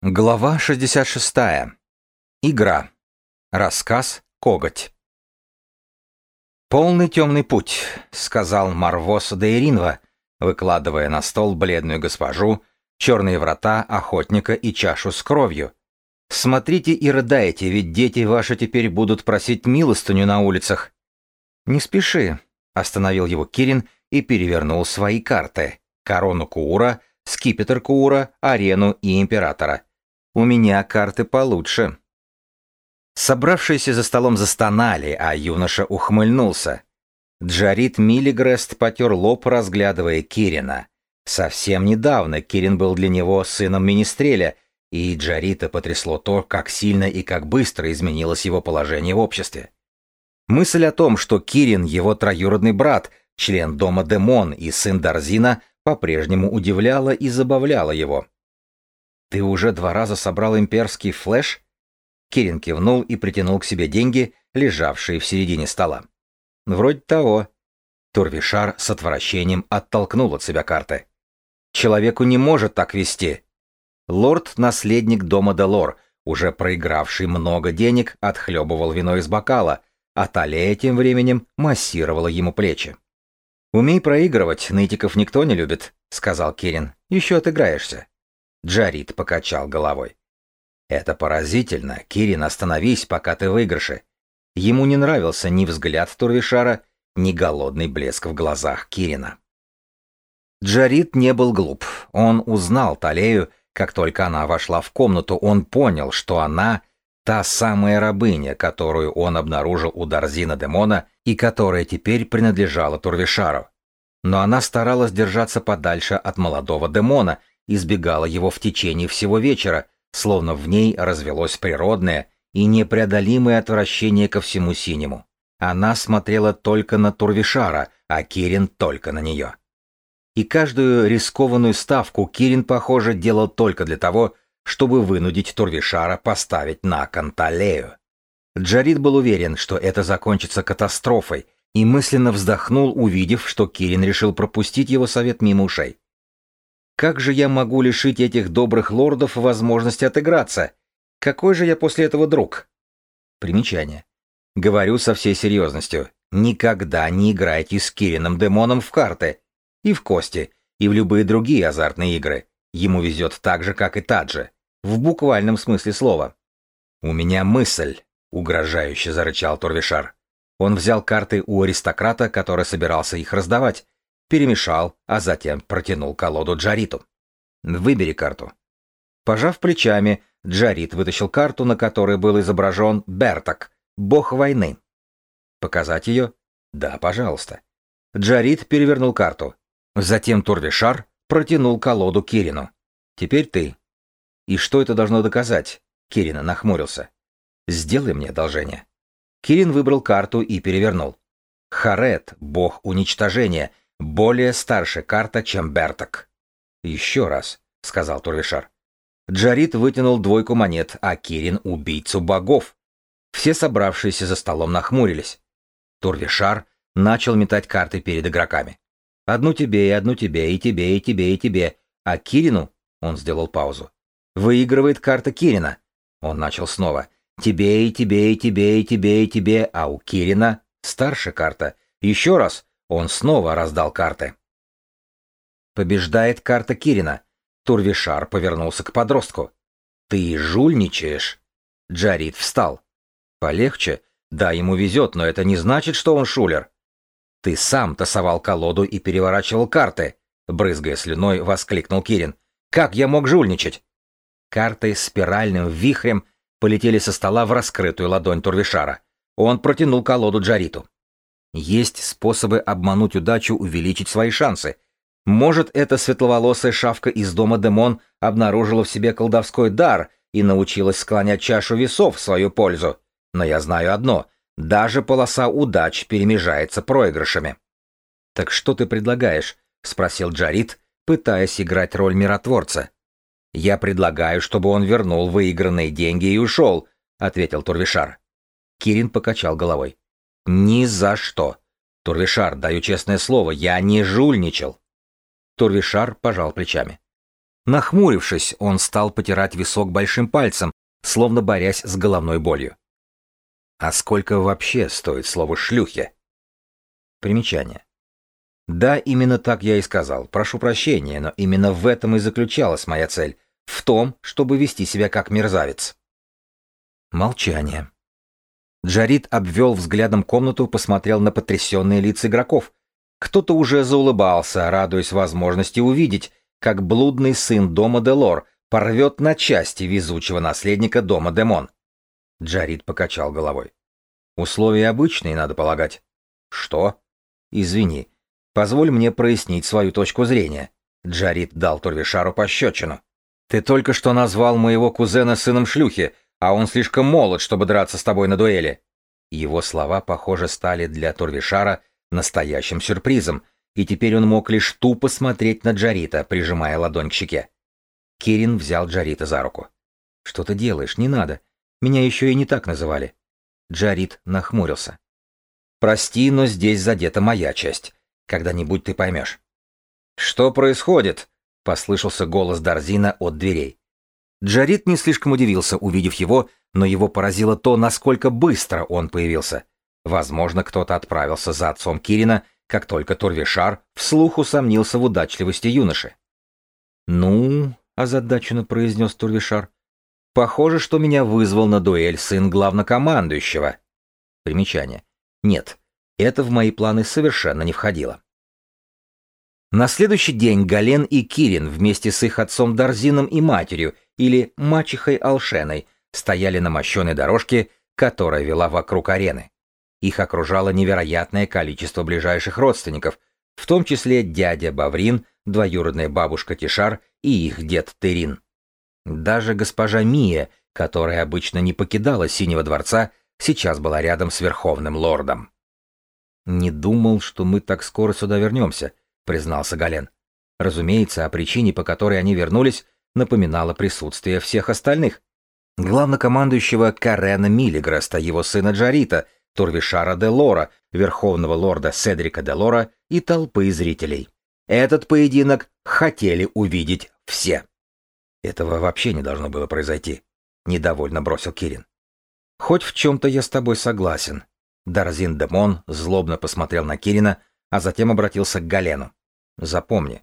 Глава 66. Игра. Рассказ «Коготь». «Полный темный путь», — сказал Марвос де Иринва, выкладывая на стол бледную госпожу, черные врата, охотника и чашу с кровью. «Смотрите и рыдайте, ведь дети ваши теперь будут просить милостыню на улицах». «Не спеши», — остановил его Кирин и перевернул свои карты. Корону Куура, скипетр Куура, арену и императора. У меня карты получше. Собравшиеся за столом застонали, а юноша ухмыльнулся. Джарит Миллигрест потер лоб, разглядывая Кирина. Совсем недавно Кирин был для него сыном Министреля, и Джарита потрясло то, как сильно и как быстро изменилось его положение в обществе. Мысль о том, что Кирин его троюродный брат, член дома Демон и сын Дарзина, по-прежнему удивляла и забавляла его. «Ты уже два раза собрал имперский флеш?» Кирин кивнул и притянул к себе деньги, лежавшие в середине стола. «Вроде того». Турвишар с отвращением оттолкнул от себя карты. «Человеку не может так вести». Лорд-наследник дома Делор, уже проигравший много денег, отхлебывал вино из бокала, а Талия тем временем массировала ему плечи. «Умей проигрывать, нытиков никто не любит», — сказал Кирин. «Еще отыграешься». Джарит покачал головой. «Это поразительно. Кирин, остановись, пока ты в выигрыше». Ему не нравился ни взгляд Турвишара, ни голодный блеск в глазах Кирина. Джарит не был глуп. Он узнал Талею, как только она вошла в комнату, он понял, что она — та самая рабыня, которую он обнаружил у Дарзина Демона и которая теперь принадлежала Турвишару. Но она старалась держаться подальше от молодого Демона, избегала его в течение всего вечера, словно в ней развелось природное и непреодолимое отвращение ко всему синему. Она смотрела только на Турвишара, а Кирин только на нее. И каждую рискованную ставку Кирин, похоже, делал только для того, чтобы вынудить Турвишара поставить на Канталею. Джарид был уверен, что это закончится катастрофой, и мысленно вздохнул, увидев, что Кирин решил пропустить его совет мимо ушей. Как же я могу лишить этих добрых лордов возможности отыграться? Какой же я после этого друг? Примечание. Говорю со всей серьезностью. Никогда не играйте с Кирином Демоном в карты. И в кости, и в любые другие азартные игры. Ему везет так же, как и Таджи. В буквальном смысле слова. «У меня мысль», — угрожающе зарычал Турвишар. Он взял карты у аристократа, который собирался их раздавать, перемешал, а затем протянул колоду Джариту. «Выбери карту». Пожав плечами, Джарит вытащил карту, на которой был изображен Бертак, бог войны. «Показать ее?» «Да, пожалуйста». Джарит перевернул карту. Затем Турвишар протянул колоду Кирину. «Теперь ты». «И что это должно доказать?» Кирина нахмурился. «Сделай мне одолжение». Кирин выбрал карту и перевернул. Харет, бог уничтожения, более старшая карта, чем Берток. Еще раз, сказал Турвишар. Джарит вытянул двойку монет, а Кирин — убийцу богов. Все собравшиеся за столом нахмурились. Турвишар начал метать карты перед игроками. Одну тебе и одну тебе, и тебе, и тебе, и тебе. А Кирину, он сделал паузу, выигрывает карта Кирина. Он начал снова. Тебе и тебе, и тебе, и тебе, и тебе, а у Кирина старшая карта. Еще раз. Он снова раздал карты. Побеждает карта Кирина. Турвишар повернулся к подростку. «Ты жульничаешь?» Джарит встал. «Полегче? Да, ему везет, но это не значит, что он шулер». «Ты сам тасовал колоду и переворачивал карты», брызгая слюной, воскликнул Кирин. «Как я мог жульничать?» Карты спиральным вихрем полетели со стола в раскрытую ладонь Турвишара. Он протянул колоду Джариту. Есть способы обмануть удачу, увеличить свои шансы. Может, эта светловолосая шавка из дома Демон обнаружила в себе колдовской дар и научилась склонять чашу весов в свою пользу. Но я знаю одно — даже полоса удач перемежается проигрышами. «Так что ты предлагаешь?» — спросил Джарит, пытаясь играть роль миротворца. «Я предлагаю, чтобы он вернул выигранные деньги и ушел», — ответил Турвишар. Кирин покачал головой. Ни за что. Турвишар, даю честное слово, я не жульничал. Турвишар пожал плечами. Нахмурившись, он стал потирать висок большим пальцем, словно борясь с головной болью. А сколько вообще стоит слово «шлюхи»? Примечание. Да, именно так я и сказал. Прошу прощения, но именно в этом и заключалась моя цель. В том, чтобы вести себя как мерзавец. Молчание. Джарит обвел взглядом комнату, посмотрел на потрясенные лица игроков. Кто-то уже заулыбался, радуясь возможности увидеть, как блудный сын дома Делор порвет на части везучего наследника дома Демон. Джарит покачал головой. Условия обычные, надо полагать. Что? Извини. Позволь мне прояснить свою точку зрения. Джарит дал Турвишару пощечину. Ты только что назвал моего кузена сыном шлюхи, а он слишком молод, чтобы драться с тобой на дуэли. Его слова, похоже, стали для Турвишара настоящим сюрпризом, и теперь он мог лишь тупо смотреть на Джарита, прижимая ладонь к щеке. Кирин взял Джарита за руку. «Что ты делаешь? Не надо. Меня еще и не так называли». Джарит нахмурился. «Прости, но здесь задета моя часть. Когда-нибудь ты поймешь». «Что происходит?» — послышался голос Дарзина от дверей. Джарит не слишком удивился, увидев его, но его поразило то, насколько быстро он появился. Возможно, кто-то отправился за отцом Кирина, как только Турвишар вслух усомнился в удачливости юноши. «Ну», — озадаченно произнес Турвишар, — «похоже, что меня вызвал на дуэль сын главнокомандующего». Примечание. Нет, это в мои планы совершенно не входило. На следующий день Гален и Кирин вместе с их отцом Дарзином и матерью — или мачехой Алшеной, стояли на мощенной дорожке, которая вела вокруг арены. Их окружало невероятное количество ближайших родственников, в том числе дядя Баврин, двоюродная бабушка Тишар и их дед Терин. Даже госпожа Мия, которая обычно не покидала Синего дворца, сейчас была рядом с Верховным Лордом. «Не думал, что мы так скоро сюда вернемся», — признался Гален. Разумеется, о причине, по которой они вернулись, напоминало присутствие всех остальных. Главнокомандующего Карена Миллиграста, его сына Джарита, Турвишара де Лора, верховного лорда Седрика де Лора и толпы зрителей. Этот поединок хотели увидеть все. Этого вообще не должно было произойти, недовольно бросил Кирин. Хоть в чем-то я с тобой согласен. Дарзин Демон злобно посмотрел на Кирина, а затем обратился к Галену. Запомни,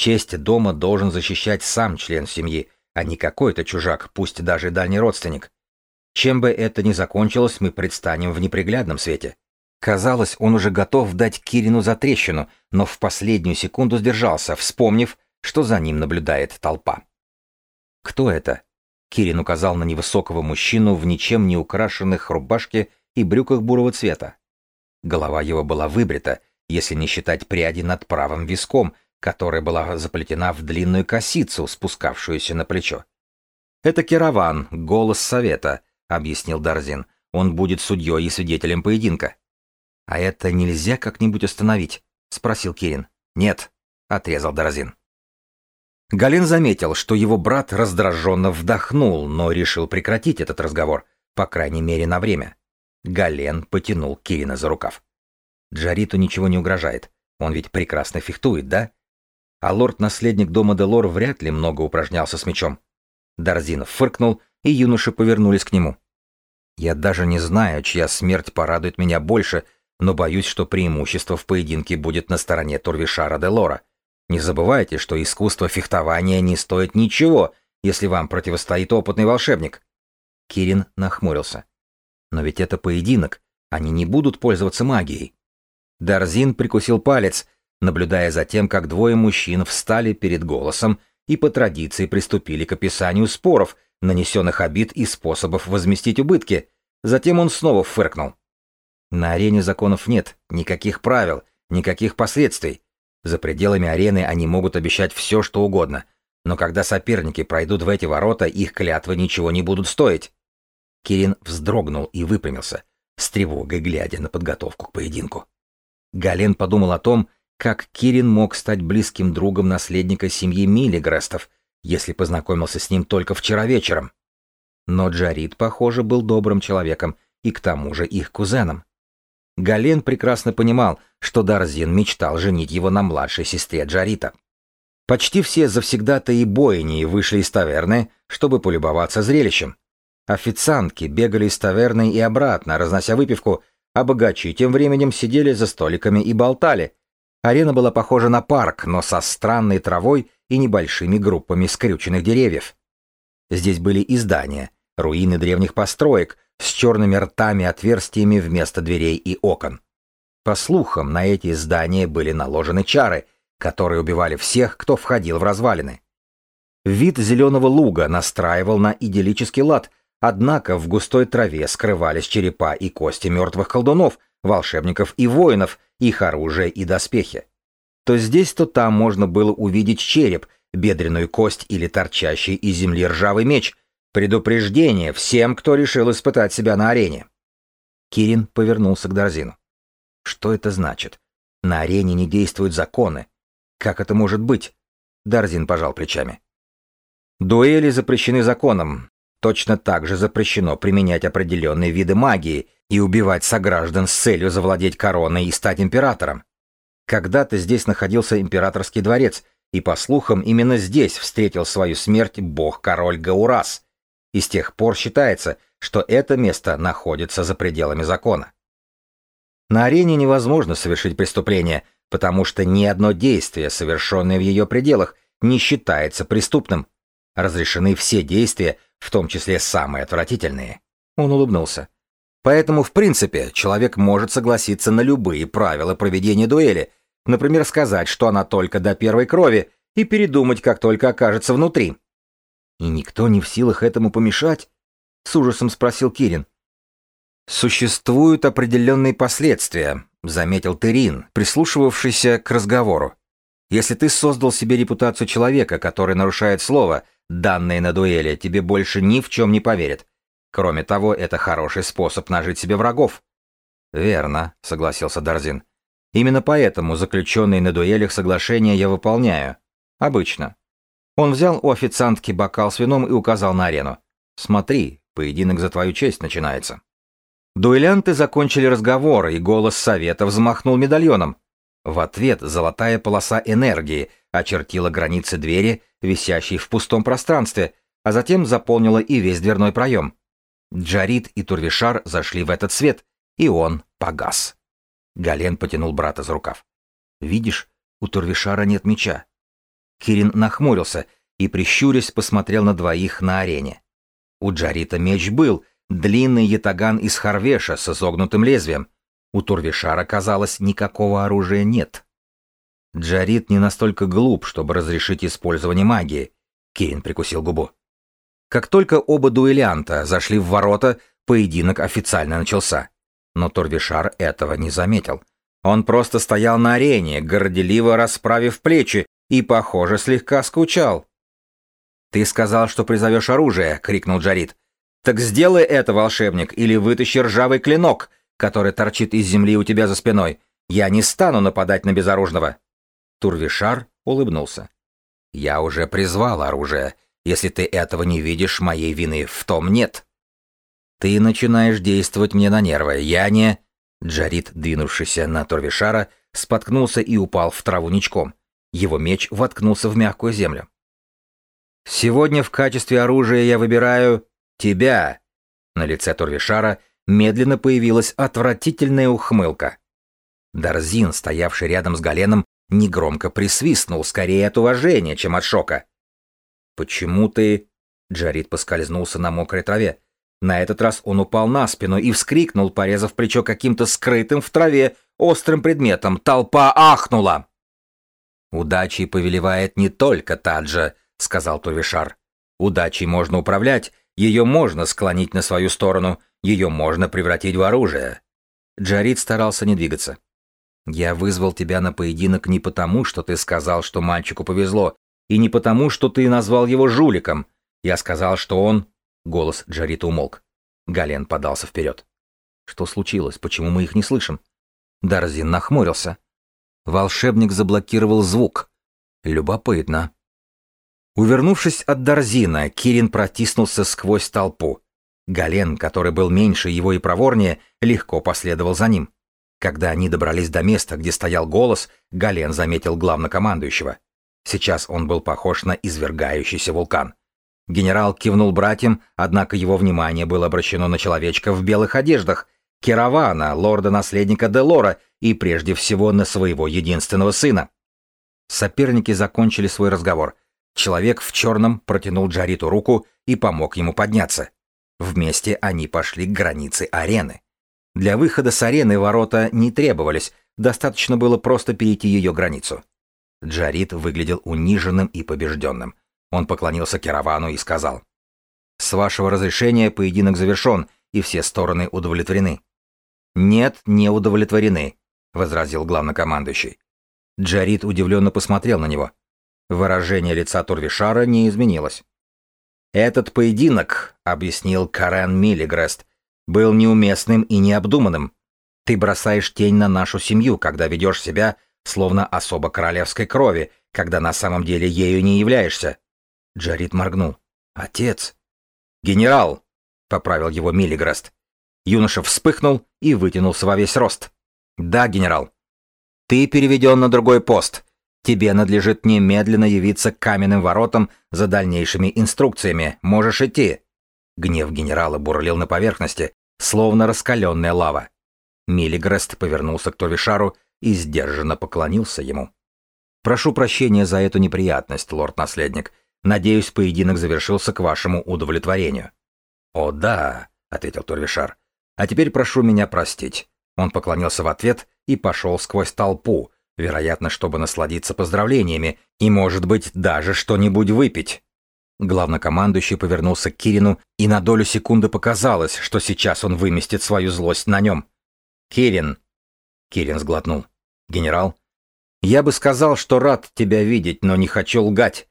Честь дома должен защищать сам член семьи, а не какой-то чужак, пусть даже дальний родственник. Чем бы это ни закончилось, мы предстанем в неприглядном свете. Казалось, он уже готов дать Кирину за трещину, но в последнюю секунду сдержался, вспомнив, что за ним наблюдает толпа. «Кто это?» Кирин указал на невысокого мужчину в ничем не украшенных рубашке и брюках бурого цвета. Голова его была выбрита, если не считать пряди над правым виском, которая была заплетена в длинную косицу, спускавшуюся на плечо. «Это Кирован, голос совета», — объяснил Дарзин. «Он будет судьей и свидетелем поединка». «А это нельзя как-нибудь остановить?» — спросил Кирин. «Нет», — отрезал Дарзин. Галин заметил, что его брат раздраженно вдохнул, но решил прекратить этот разговор, по крайней мере, на время. Гален потянул Кирина за рукав. Джариту ничего не угрожает. Он ведь прекрасно фехтует, да? А лорд-наследник дома Делор вряд ли много упражнялся с мечом. Дарзин фыркнул, и юноши повернулись к нему. «Я даже не знаю, чья смерть порадует меня больше, но боюсь, что преимущество в поединке будет на стороне Турвишара Делора. Не забывайте, что искусство фехтования не стоит ничего, если вам противостоит опытный волшебник». Кирин нахмурился. «Но ведь это поединок, они не будут пользоваться магией». Дарзин прикусил палец — наблюдая за тем, как двое мужчин встали перед голосом и по традиции приступили к описанию споров, нанесенных обид и способов возместить убытки. Затем он снова фыркнул. На арене законов нет, никаких правил, никаких последствий. За пределами арены они могут обещать все, что угодно, но когда соперники пройдут в эти ворота, их клятвы ничего не будут стоить. Кирин вздрогнул и выпрямился, с тревогой глядя на подготовку к поединку. Гален подумал о том, как Кирин мог стать близким другом наследника семьи Миллигрестов, если познакомился с ним только вчера вечером? Но Джарид, похоже, был добрым человеком и к тому же их кузеном. Гален прекрасно понимал, что Дарзин мечтал женить его на младшей сестре Джарита. Почти все завсегда-то и бойни вышли из таверны, чтобы полюбоваться зрелищем. Официантки бегали из таверны и обратно, разнося выпивку, а богачи тем временем сидели за столиками и болтали. Арена была похожа на парк, но со странной травой и небольшими группами скрюченных деревьев. Здесь были и здания, руины древних построек, с черными ртами-отверстиями вместо дверей и окон. По слухам, на эти здания были наложены чары, которые убивали всех, кто входил в развалины. Вид зеленого луга настраивал на идиллический лад, однако в густой траве скрывались черепа и кости мертвых колдунов, волшебников и воинов, их оружие и доспехи. То здесь, то там можно было увидеть череп, бедренную кость или торчащий из земли ржавый меч, предупреждение всем, кто решил испытать себя на арене. Кирин повернулся к Дарзину. Что это значит? На арене не действуют законы. Как это может быть? Дарзин пожал плечами. Дуэли запрещены законом. Точно так же запрещено применять определенные виды магии и убивать сограждан с целью завладеть короной и стать императором. Когда-то здесь находился императорский дворец, и, по слухам, именно здесь встретил свою смерть бог-король Гаурас. И с тех пор считается, что это место находится за пределами закона. На арене невозможно совершить преступление, потому что ни одно действие, совершенное в ее пределах, не считается преступным. Разрешены все действия, в том числе самые отвратительные. Он улыбнулся. Поэтому, в принципе, человек может согласиться на любые правила проведения дуэли, например, сказать, что она только до первой крови, и передумать, как только окажется внутри. «И никто не в силах этому помешать?» — с ужасом спросил Кирин. «Существуют определенные последствия», — заметил Терин, прислушивавшийся к разговору. «Если ты создал себе репутацию человека, который нарушает слово, данное на дуэли, тебе больше ни в чем не поверят. Кроме того, это хороший способ нажить себе врагов». «Верно», — согласился Дарзин. «Именно поэтому заключенные на дуэлях соглашения я выполняю. Обычно». Он взял у официантки бокал с вином и указал на арену. «Смотри, поединок за твою честь начинается». Дуэлянты закончили разговор, и голос совета взмахнул медальоном. В ответ золотая полоса энергии очертила границы двери, висящей в пустом пространстве, а затем заполнила и весь дверной проем. Джарит и Турвишар зашли в этот свет, и он погас. Гален потянул брата за рукав. «Видишь, у Турвишара нет меча». Кирин нахмурился и, прищурясь, посмотрел на двоих на арене. У Джарита меч был, Длинный ятаган из Харвеша с изогнутым лезвием. У Турвишара, казалось, никакого оружия нет. Джарит не настолько глуп, чтобы разрешить использование магии. Кирин прикусил губу. Как только оба дуэлянта зашли в ворота, поединок официально начался. Но Турвишар этого не заметил. Он просто стоял на арене, горделиво расправив плечи, и, похоже, слегка скучал. «Ты сказал, что призовешь оружие!» — крикнул Джарит. Так сделай это, волшебник, или вытащи ржавый клинок, который торчит из земли у тебя за спиной. Я не стану нападать на безоружного. Турвишар улыбнулся. Я уже призвал оружие. Если ты этого не видишь, моей вины в том нет. Ты начинаешь действовать мне на нервы. Я не... Джарит, двинувшийся на Турвишара, споткнулся и упал в траву ничком. Его меч воткнулся в мягкую землю. «Сегодня в качестве оружия я выбираю Тебя!» На лице Турвишара медленно появилась отвратительная ухмылка. Дарзин, стоявший рядом с Галеном, негромко присвистнул, скорее от уважения, чем от шока. «Почему ты...» Джарит поскользнулся на мокрой траве. На этот раз он упал на спину и вскрикнул, порезав плечо каким-то скрытым в траве острым предметом. Толпа ахнула. «Удачей повелевает не только Таджа», — сказал Турвишар. «Удачей можно управлять, ее можно склонить на свою сторону, ее можно превратить в оружие. Джарид старался не двигаться. Я вызвал тебя на поединок не потому, что ты сказал, что мальчику повезло, и не потому, что ты назвал его жуликом. Я сказал, что он... Голос Джарита умолк. Гален подался вперед. Что случилось? Почему мы их не слышим? Дарзин нахмурился. Волшебник заблокировал звук. Любопытно. Увернувшись от Дарзина, Кирин протиснулся сквозь толпу. Гален, который был меньше его и проворнее, легко последовал за ним. Когда они добрались до места, где стоял голос, Гален заметил главнокомандующего. Сейчас он был похож на извергающийся вулкан. Генерал кивнул братьям, однако его внимание было обращено на человечка в белых одеждах, Керавана, лорда-наследника Делора и прежде всего на своего единственного сына. Соперники закончили свой разговор. Человек в черном протянул Джариту руку и помог ему подняться. Вместе они пошли к границе арены. Для выхода с арены ворота не требовались, достаточно было просто перейти ее границу. Джарит выглядел униженным и побежденным. Он поклонился Керавану и сказал. «С вашего разрешения поединок завершен, и все стороны удовлетворены». «Нет, не удовлетворены», — возразил главнокомандующий. Джарит удивленно посмотрел на него. Выражение лица Турвишара не изменилось. «Этот поединок», — объяснил Карен Миллигрест, — «был неуместным и необдуманным. Ты бросаешь тень на нашу семью, когда ведешь себя, словно особо королевской крови, когда на самом деле ею не являешься». Джарит моргнул. «Отец». «Генерал», — поправил его Миллигрест. Юноша вспыхнул и вытянулся во весь рост. «Да, генерал». «Ты переведен на другой пост. Тебе надлежит немедленно явиться к каменным воротам за дальнейшими инструкциями. Можешь идти». Гнев генерала бурлил на поверхности, словно раскаленная лава. Миллигрест повернулся к Товишару и сдержанно поклонился ему. «Прошу прощения за эту неприятность, лорд-наследник. Надеюсь, поединок завершился к вашему удовлетворению». «О да», — ответил Турвишар. «А теперь прошу меня простить». Он поклонился в ответ и пошел сквозь толпу, вероятно, чтобы насладиться поздравлениями и, может быть, даже что-нибудь выпить. Главнокомандующий повернулся к Кирину, и на долю секунды показалось, что сейчас он выместит свою злость на нем. «Кирин!» Кирин сглотнул. «Генерал?» «Я бы сказал, что рад тебя видеть, но не хочу лгать.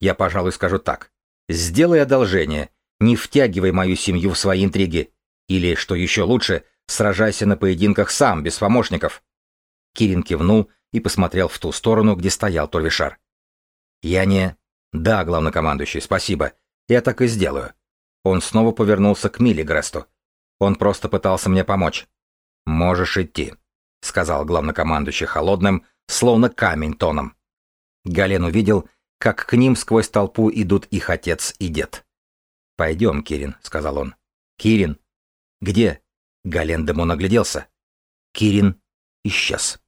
Я, пожалуй, скажу так. Сделай одолжение, не втягивай мою семью в свои интриги. Или, что еще лучше, сражайся на поединках сам, без помощников». Кирин кивнул и посмотрел в ту сторону, где стоял Торвишар. «Я не...» «Да, главнокомандующий, спасибо. Я так и сделаю». Он снова повернулся к Миллигресту. Он просто пытался мне помочь. «Можешь идти», — сказал главнокомандующий холодным, словно камень тоном. Гален увидел, как к ним сквозь толпу идут их отец и дед. «Пойдем, Кирин», — сказал он. «Кирин?» «Где?» Гален Демон огляделся. Кирин исчез.